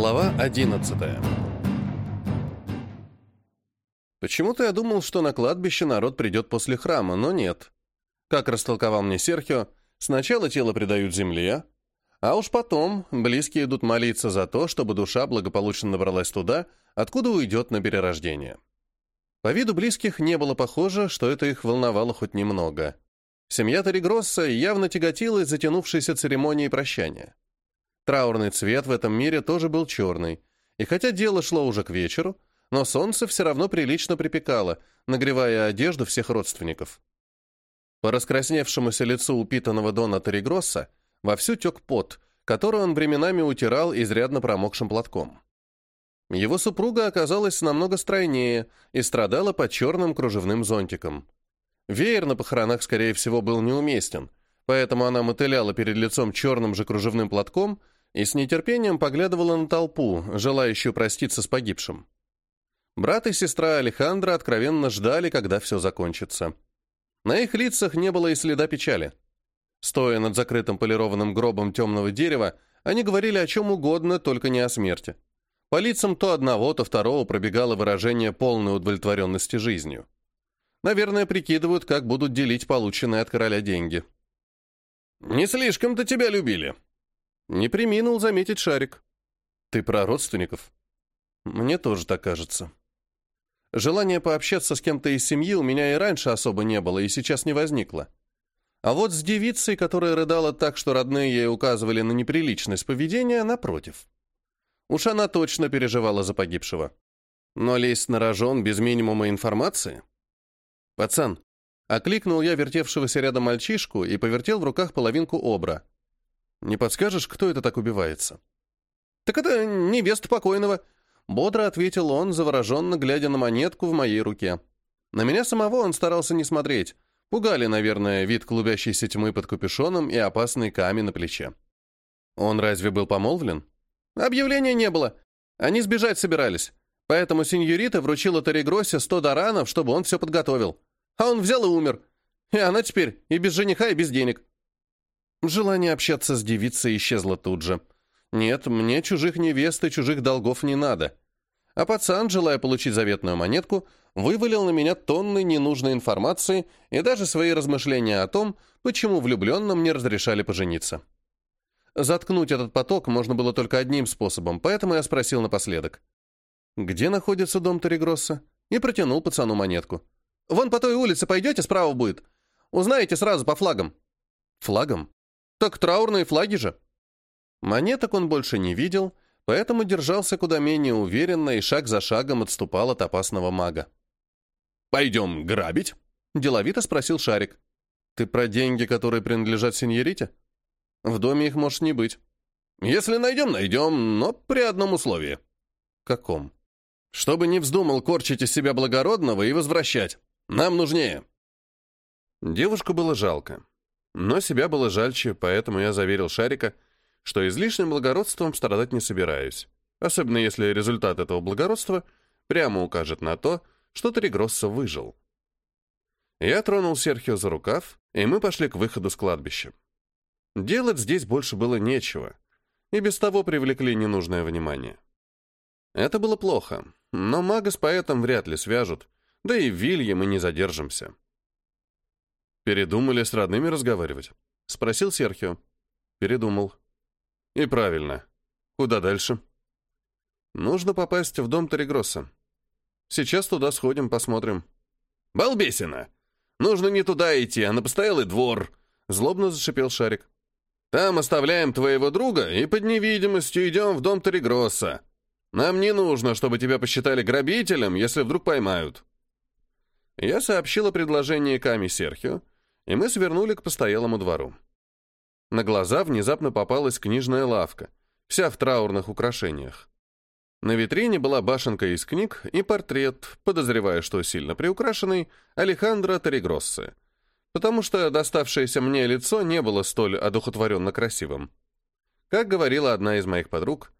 Глава 11 Почему-то я думал, что на кладбище народ придет после храма, но нет. Как растолковал мне Серхио, сначала тело предают земле, а уж потом близкие идут молиться за то, чтобы душа благополучно добралась туда, откуда уйдет на перерождение. По виду близких не было похоже, что это их волновало хоть немного. Семья Торигросса явно тяготилась затянувшейся церемонией прощания. Траурный цвет в этом мире тоже был черный, и хотя дело шло уже к вечеру, но солнце все равно прилично припекало, нагревая одежду всех родственников. По раскрасневшемуся лицу упитанного Дона Торигросса вовсю тек пот, который он временами утирал изрядно промокшим платком. Его супруга оказалась намного стройнее и страдала под черным кружевным зонтиком. Веер на похоронах, скорее всего, был неуместен, поэтому она мотыляла перед лицом черным же кружевным платком и с нетерпением поглядывала на толпу, желающую проститься с погибшим. Брат и сестра Алехандро откровенно ждали, когда все закончится. На их лицах не было и следа печали. Стоя над закрытым полированным гробом темного дерева, они говорили о чем угодно, только не о смерти. По лицам то одного, то второго пробегало выражение полной удовлетворенности жизнью. Наверное, прикидывают, как будут делить полученные от короля деньги. «Не слишком-то тебя любили», не приминул заметить шарик. Ты про родственников? Мне тоже так кажется. Желание пообщаться с кем-то из семьи у меня и раньше особо не было, и сейчас не возникло. А вот с девицей, которая рыдала так, что родные ей указывали на неприличность поведения, напротив. Уж она точно переживала за погибшего. Но лезть на рожон без минимума информации? «Пацан!» Окликнул я вертевшегося рядом мальчишку и повертел в руках половинку обра. Не подскажешь, кто это так убивается?» «Так это невеста покойного», — бодро ответил он, завороженно глядя на монетку в моей руке. На меня самого он старался не смотреть. Пугали, наверное, вид клубящейся тьмы под капюшоном и опасный камень на плече. Он разве был помолвлен? Объявления не было. Они сбежать собирались. Поэтому сеньорита вручила Торигросе сто даранов, чтобы он все подготовил. А он взял и умер. И она теперь и без жениха, и без денег. Желание общаться с девицей исчезло тут же. Нет, мне чужих невест и чужих долгов не надо. А пацан, желая получить заветную монетку, вывалил на меня тонны ненужной информации и даже свои размышления о том, почему влюбленным не разрешали пожениться. Заткнуть этот поток можно было только одним способом, поэтому я спросил напоследок. «Где находится дом Торигросса?» И протянул пацану монетку. «Вон по той улице пойдете, справа будет. Узнаете сразу по флагам». «Флагам?» Так траурные флаги же. Монеток он больше не видел, поэтому держался куда менее уверенно и шаг за шагом отступал от опасного мага. «Пойдем грабить?» — деловито спросил Шарик. «Ты про деньги, которые принадлежат сеньорите? В доме их может не быть. Если найдем, найдем, но при одном условии». «Каком?» «Чтобы не вздумал корчить из себя благородного и возвращать. Нам нужнее». Девушку было жалко. Но себя было жальче, поэтому я заверил Шарика, что излишним благородством страдать не собираюсь, особенно если результат этого благородства прямо укажет на то, что Тригросса выжил. Я тронул Серхио за рукав, и мы пошли к выходу с кладбища. Делать здесь больше было нечего, и без того привлекли ненужное внимание. Это было плохо, но мага с поэтом вряд ли свяжут, да и в Вилье мы не задержимся. «Передумали с родными разговаривать?» — спросил Серхио. Передумал. «И правильно. Куда дальше?» «Нужно попасть в дом Торигросса. Сейчас туда сходим, посмотрим». «Балбесина! Нужно не туда идти, а на постоялый двор!» — злобно зашипел Шарик. «Там оставляем твоего друга и под невидимостью идем в дом Торигросса. Нам не нужно, чтобы тебя посчитали грабителем, если вдруг поймают». Я сообщил о предложении Ками Серхио, и мы свернули к постоялому двору. На глаза внезапно попалась книжная лавка, вся в траурных украшениях. На витрине была башенка из книг и портрет, подозревая, что сильно приукрашенный, Алехандро Торигроссы, потому что доставшееся мне лицо не было столь одухотворенно красивым. Как говорила одна из моих подруг,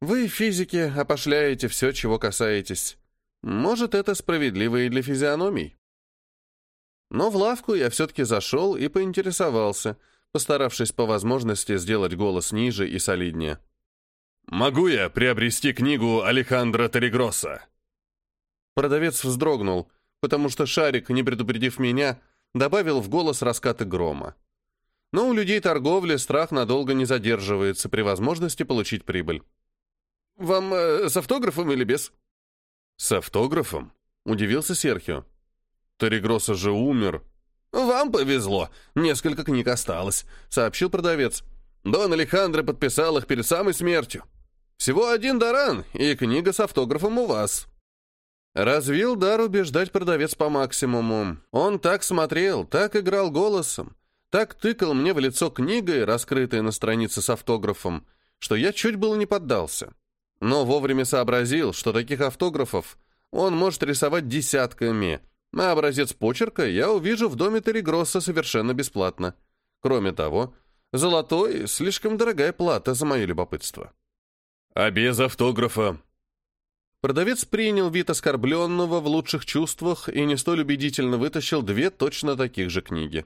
«Вы, физики, опошляете все, чего касаетесь. Может, это справедливо и для физиономий?» Но в лавку я все-таки зашел и поинтересовался, постаравшись по возможности сделать голос ниже и солиднее. «Могу я приобрести книгу Алехандро Терегросса?» Продавец вздрогнул, потому что Шарик, не предупредив меня, добавил в голос раскаты грома. Но у людей торговли страх надолго не задерживается при возможности получить прибыль. «Вам э, с автографом или без?» «С автографом?» — удивился Серхио. «Терегроса же умер». «Вам повезло. Несколько книг осталось», — сообщил продавец. «Дон Алехандро подписал их перед самой смертью. Всего один даран, и книга с автографом у вас». Развил дар убеждать продавец по максимуму. Он так смотрел, так играл голосом, так тыкал мне в лицо книгой, раскрытой на странице с автографом, что я чуть было не поддался. Но вовремя сообразил, что таких автографов он может рисовать десятками, а образец почерка я увижу в доме Терегросса совершенно бесплатно. Кроме того, золотой — слишком дорогая плата за мое любопытство. «А без автографа?» Продавец принял вид оскорбленного в лучших чувствах и не столь убедительно вытащил две точно таких же книги.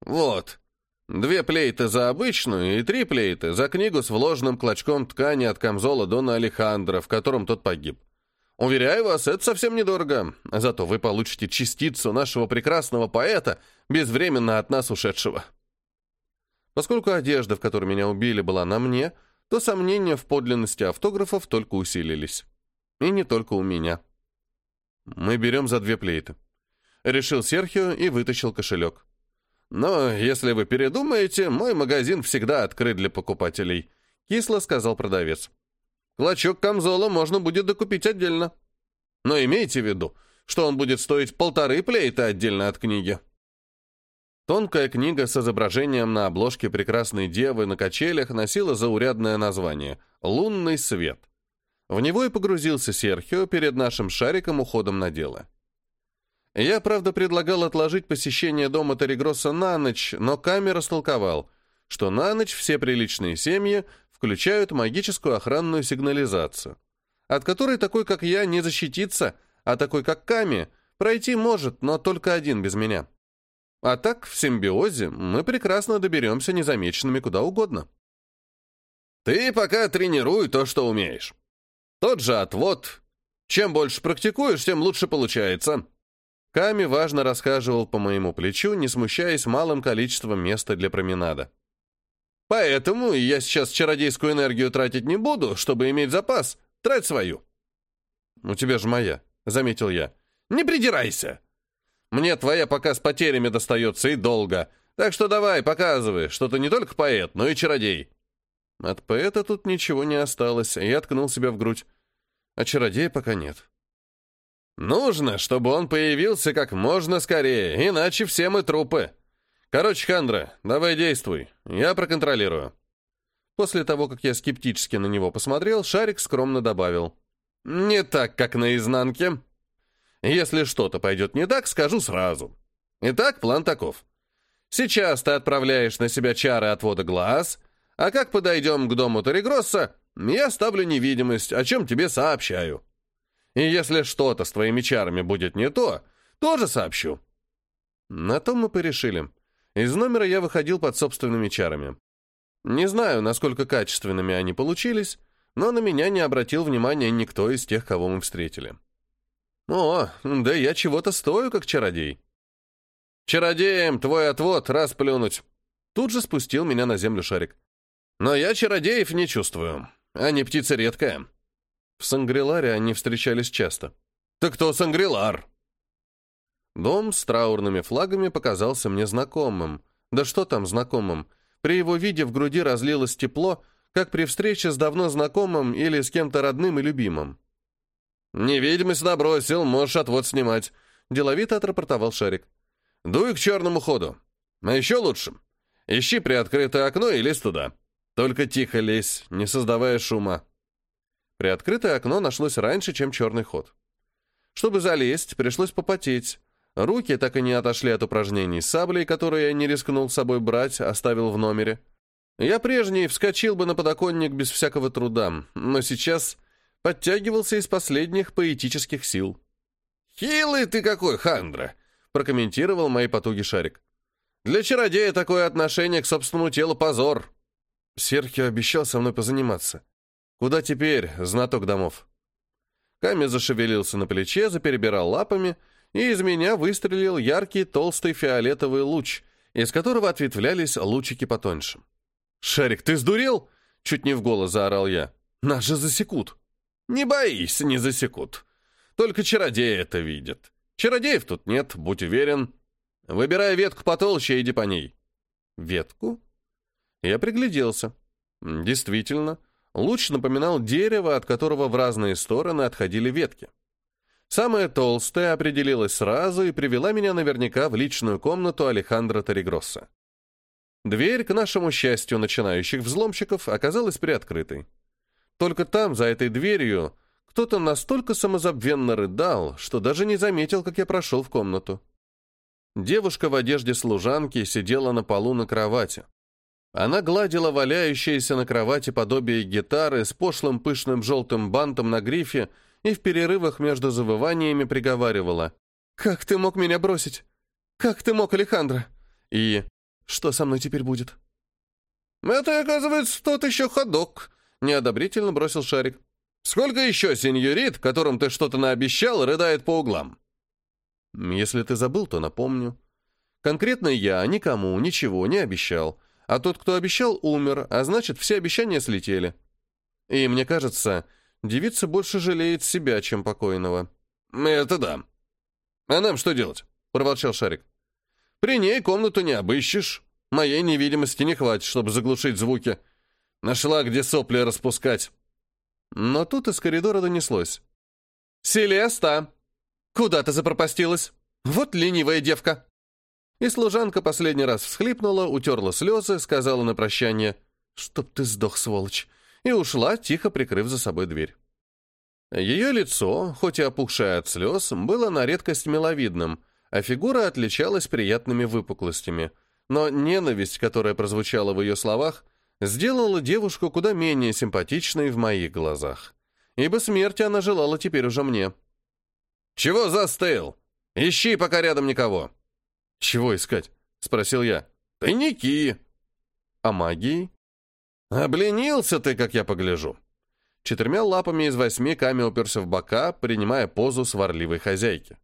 «Вот, две плейты за обычную и три плейты за книгу с вложенным клочком ткани от камзола Дона Алехандро, в котором тот погиб. Уверяю вас, это совсем недорого, зато вы получите частицу нашего прекрасного поэта, безвременно от нас ушедшего». Поскольку одежда, в которой меня убили, была на мне, то сомнения в подлинности автографов только усилились. И не только у меня. Мы берем за две плейты. Решил Серхио и вытащил кошелек. Но если вы передумаете, мой магазин всегда открыт для покупателей, кисло сказал продавец. Клочок камзола можно будет докупить отдельно. Но имейте в виду, что он будет стоить полторы плейта отдельно от книги. Тонкая книга с изображением на обложке прекрасной девы на качелях носила заурядное название «Лунный свет». В него и погрузился Серхио перед нашим шариком уходом на дело. Я, правда, предлагал отложить посещение дома Терегросса на ночь, но камера столковал, что на ночь все приличные семьи включают магическую охранную сигнализацию, от которой такой, как я, не защититься, а такой, как Ками, пройти может, но только один без меня. А так, в симбиозе мы прекрасно доберемся незамеченными куда угодно. «Ты пока тренируй то, что умеешь», тот же отвод. Чем больше практикуешь, тем лучше получается. Ками важно расхаживал по моему плечу, не смущаясь малым количеством места для променада. Поэтому я сейчас чародейскую энергию тратить не буду, чтобы иметь запас. Трать свою. У тебя же моя, заметил я. Не придирайся. Мне твоя пока с потерями достается и долго. Так что давай, показывай, что ты не только поэт, но и чародей. От поэта тут ничего не осталось, я ткнул себя в грудь. А чародея пока нет. Нужно, чтобы он появился как можно скорее, иначе все мы трупы. Короче, Хандра, давай действуй, я проконтролирую. После того, как я скептически на него посмотрел, Шарик скромно добавил. Не так, как на изнанке. Если что-то пойдет не так, скажу сразу. Итак, план таков. Сейчас ты отправляешь на себя чары отвода глаз, а как подойдем к дому Торигросса, я ставлю невидимость, о чем тебе сообщаю. И если что-то с твоими чарами будет не то, тоже сообщу. На том мы порешили. Из номера я выходил под собственными чарами. Не знаю, насколько качественными они получились, но на меня не обратил внимания никто из тех, кого мы встретили. О, да я чего-то стою, как чародей. Чародеем твой отвод расплюнуть. Тут же спустил меня на землю шарик. Но я чародеев не чувствую. Они птица редкая. В Сангриларе они встречались часто. Так кто Сангрилар? Дом с траурными флагами показался мне знакомым. Да что там знакомым? При его виде в груди разлилось тепло, как при встрече с давно знакомым или с кем-то родным и любимым. «Невидимость набросил, можешь отвод снимать», — деловито отрапортовал Шарик. «Дуй к черному ходу. А еще лучше. Ищи приоткрытое окно и лезь туда». Только тихо лезь, не создавая шума. Приоткрытое окно нашлось раньше, чем черный ход. Чтобы залезть, пришлось попотеть. Руки так и не отошли от упражнений с саблей, которые я не рискнул с собой брать, оставил в номере. Я прежний вскочил бы на подоконник без всякого труда, но сейчас подтягивался из последних поэтических сил. «Хилый ты какой, Хандра!» — прокомментировал мои потуги Шарик. «Для чародея такое отношение к собственному телу позор. Серхио обещал со мной позаниматься. Куда теперь, знаток домов? Ками зашевелился на плече, заперебирал лапами, и из меня выстрелил яркий толстый фиолетовый луч, из которого ответвлялись лучики потоньше. «Шарик, ты сдурел?» — чуть не в голос заорал я. «Нас же засекут». «Не боись, не засекут. Только чародеи это видят. Чародеев тут нет, будь уверен. Выбирай ветку потолще, иди по ней». «Ветку?» Я пригляделся. Действительно, луч напоминал дерево, от которого в разные стороны отходили ветки. Самая толстая определилась сразу и привела меня наверняка в личную комнату Алехандро Торигросса. Дверь, к нашему счастью, начинающих взломщиков, оказалась приоткрытой. Только там, за этой дверью, кто-то настолько самозабвенно рыдал, что даже не заметил, как я прошел в комнату. Девушка в одежде служанки сидела на полу на кровати. Она гладила валяющееся на кровати подобие гитары с пошлым пышным желтым бантом на грифе и в перерывах между завываниями приговаривала «Как ты мог меня бросить? Как ты мог, Алехандро?» И «Что со мной теперь будет?» «Это, оказывается, тот еще ходок», — неодобрительно бросил Шарик. «Сколько еще сеньорит, которым ты что-то наобещал, рыдает по углам?» «Если ты забыл, то напомню. Конкретно я никому ничего не обещал, а тот, кто обещал, умер, а значит, все обещания слетели. И мне кажется, девица больше жалеет себя, чем покойного». «Это да. А нам что делать?» — проворчал Шарик. «При ней комнату не обыщешь. Моей невидимости не хватит, чтобы заглушить звуки. Нашла, где сопли распускать». Но тут из коридора донеслось. «Селеста! Куда ты запропастилась? Вот ленивая девка!» И служанка последний раз всхлипнула, утерла слезы, сказала на прощание «Чтоб ты сдох, сволочь!» и ушла, тихо прикрыв за собой дверь. Ее лицо, хоть и опухшее от слез, было на редкость миловидным, а фигура отличалась приятными выпуклостями, но ненависть, которая прозвучала в ее словах, сделала девушку куда менее симпатичной в моих глазах, ибо смерти она желала теперь уже мне. «Чего застыл? Ищи, пока рядом никого!» «Чего искать?» — спросил я. «Тайники!» «А магией?» «Обленился ты, как я погляжу!» Четырьмя лапами из восьми Ками уперся в бока, принимая позу сварливой хозяйки.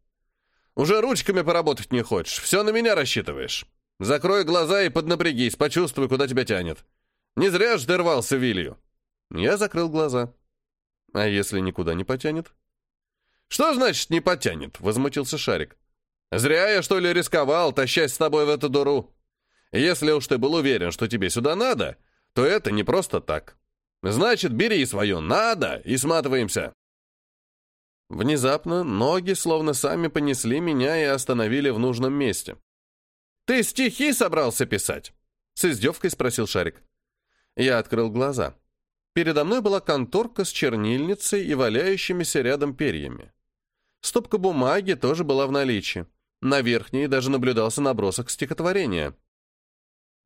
«Уже ручками поработать не хочешь, все на меня рассчитываешь. Закрой глаза и поднапрягись, почувствуй, куда тебя тянет. Не зря ж ты рвался вилью». Я закрыл глаза. «А если никуда не потянет?» «Что значит «не потянет»?» — возмутился Шарик. Зря я, что ли, рисковал, тащась с тобой в эту дуру. Если уж ты был уверен, что тебе сюда надо, то это не просто так. Значит, бери свое «надо» и сматываемся. Внезапно ноги словно сами понесли меня и остановили в нужном месте. «Ты стихи собрался писать?» — с издевкой спросил Шарик. Я открыл глаза. Передо мной была конторка с чернильницей и валяющимися рядом перьями. Стопка бумаги тоже была в наличии. На верхней даже наблюдался набросок стихотворения.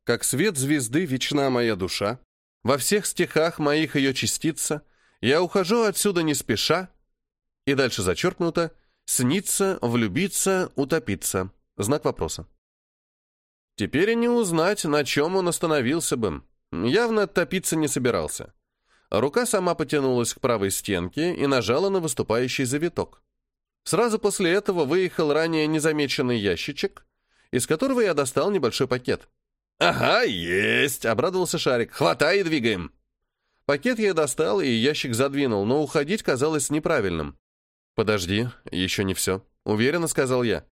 Как свет звезды вечна моя душа, во всех стихах моих ее частица, я ухожу отсюда не спеша, и дальше зачеркнуто «снится, влюбиться, утопиться». Знак вопроса. Теперь и не узнать, на чем он остановился бы. Явно топиться не собирался. Рука сама потянулась к правой стенке и нажала на выступающий завиток. Сразу после этого выехал ранее незамеченный ящичек, из которого я достал небольшой пакет. «Ага, есть!» — обрадовался Шарик. «Хватай и двигаем!» Пакет я достал, и ящик задвинул, но уходить казалось неправильным. «Подожди, еще не все», — уверенно сказал я.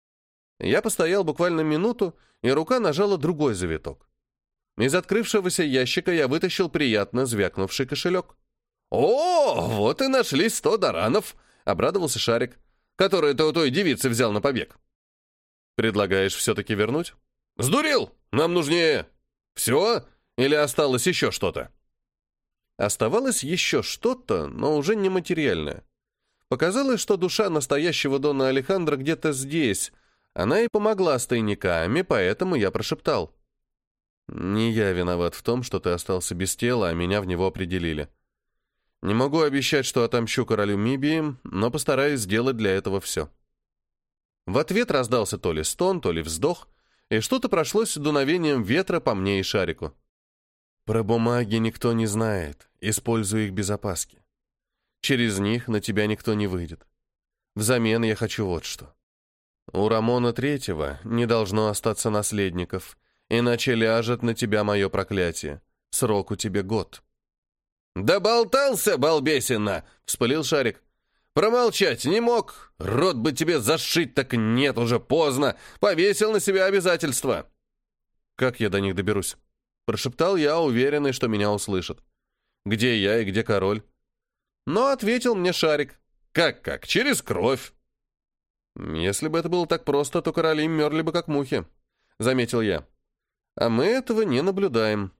Я постоял буквально минуту, и рука нажала другой завиток. Из открывшегося ящика я вытащил приятно звякнувший кошелек. «О, вот и нашлись сто даранов!» — обрадовался Шарик который ты у той девицы взял на побег. Предлагаешь все-таки вернуть? Сдурел! Нам нужнее. Все? Или осталось еще что-то? Оставалось еще что-то, но уже нематериальное. Показалось, что душа настоящего Дона Алехандра где-то здесь. Она и помогла с тайниками, поэтому я прошептал. «Не я виноват в том, что ты остался без тела, а меня в него определили. Не могу обещать, что отомщу королю Мибии, но постараюсь сделать для этого все. В ответ раздался то ли стон, то ли вздох, и что-то прошлось дуновением ветра по мне и шарику. Про бумаги никто не знает, используй их без опаски. Через них на тебя никто не выйдет. Взамен я хочу вот что. У Рамона Третьего не должно остаться наследников, иначе ляжет на тебя мое проклятие. Срок у тебя год». «Да болтался, балбесина!» — вспылил Шарик. «Промолчать не мог. Рот бы тебе зашить, так нет, уже поздно. Повесил на себя обязательства». «Как я до них доберусь?» — прошептал я, уверенный, что меня услышат. «Где я и где король?» Но ответил мне Шарик. «Как-как? Через кровь». «Если бы это было так просто, то короли мерли бы как мухи», — заметил я. «А мы этого не наблюдаем».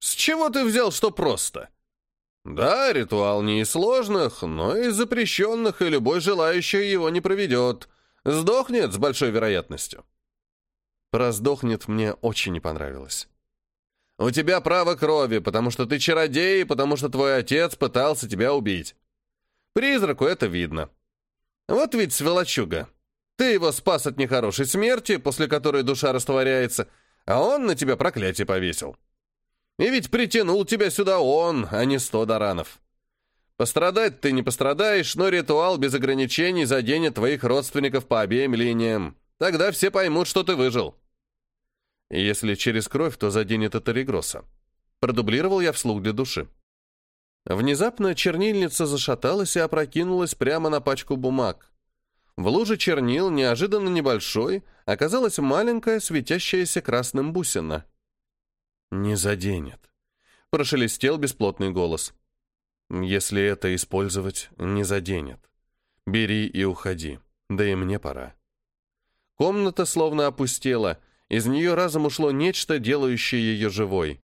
«С чего ты взял, что просто?» «Да, ритуал не из сложных, но из запрещенных, и любой желающий его не проведет. Сдохнет с большой вероятностью». Про «сдохнет» мне очень не понравилось. «У тебя право крови, потому что ты чародей, и потому что твой отец пытался тебя убить. Призраку это видно. Вот ведь сволочуга. Ты его спас от нехорошей смерти, после которой душа растворяется, а он на тебя проклятие повесил. И ведь притянул тебя сюда он, а не сто даранов. Пострадать ты не пострадаешь, но ритуал без ограничений заденет твоих родственников по обеим линиям. Тогда все поймут, что ты выжил. Если через кровь, то заденет это Регроса. Продублировал я вслух для души. Внезапно чернильница зашаталась и опрокинулась прямо на пачку бумаг. В луже чернил, неожиданно небольшой, оказалась маленькая, светящаяся красным бусина. «Не заденет», — прошелестел бесплотный голос. «Если это использовать, не заденет. Бери и уходи, да и мне пора». Комната словно опустела, из нее разом ушло нечто, делающее ее живой.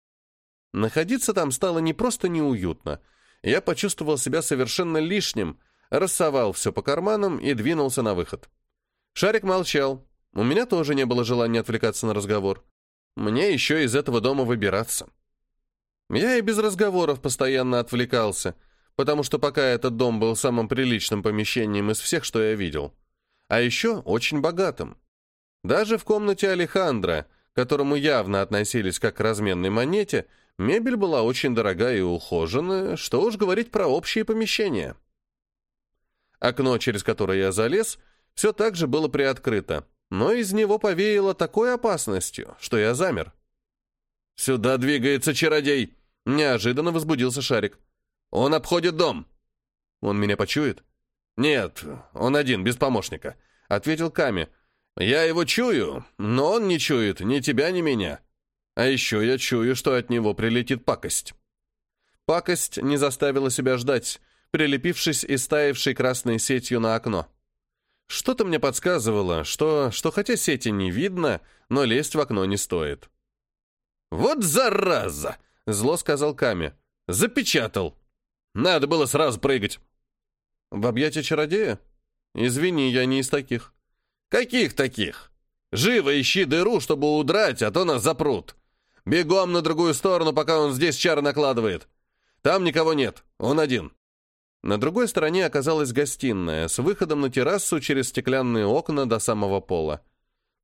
Находиться там стало не просто неуютно. Я почувствовал себя совершенно лишним, рассовал все по карманам и двинулся на выход. Шарик молчал. У меня тоже не было желания отвлекаться на разговор. Мне еще из этого дома выбираться. Я и без разговоров постоянно отвлекался, потому что пока этот дом был самым приличным помещением из всех, что я видел. А еще очень богатым. Даже в комнате Алехандро, к которому явно относились как к разменной монете, Мебель была очень дорогая и ухоженная, что уж говорить про общие помещения. Окно, через которое я залез, все так же было приоткрыто, но из него повеяло такой опасностью, что я замер. «Сюда двигается чародей!» — неожиданно возбудился Шарик. «Он обходит дом!» «Он меня почует?» «Нет, он один, без помощника», — ответил Ками. «Я его чую, но он не чует ни тебя, ни меня. А еще я чую, что от него прилетит пакость. Пакость не заставила себя ждать, прилепившись и стаявшей красной сетью на окно. Что-то мне подсказывало, что, что хотя сети не видно, но лезть в окно не стоит. «Вот зараза!» — зло сказал Ками. «Запечатал! Надо было сразу прыгать!» «В объятия чародея? Извини, я не из таких». «Каких таких? Живо ищи дыру, чтобы удрать, а то нас запрут!» Бегом на другую сторону, пока он здесь чары накладывает. Там никого нет, он один». На другой стороне оказалась гостиная с выходом на террасу через стеклянные окна до самого пола.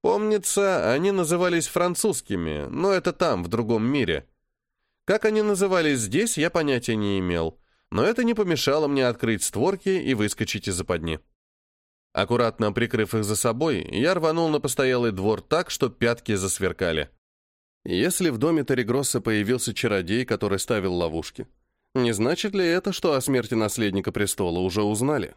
Помнится, они назывались французскими, но это там, в другом мире. Как они назывались здесь, я понятия не имел, но это не помешало мне открыть створки и выскочить из западни. Аккуратно прикрыв их за собой, я рванул на постоялый двор так, что пятки засверкали. Если в доме Терегросса появился чародей, который ставил ловушки, не значит ли это, что о смерти наследника престола уже узнали?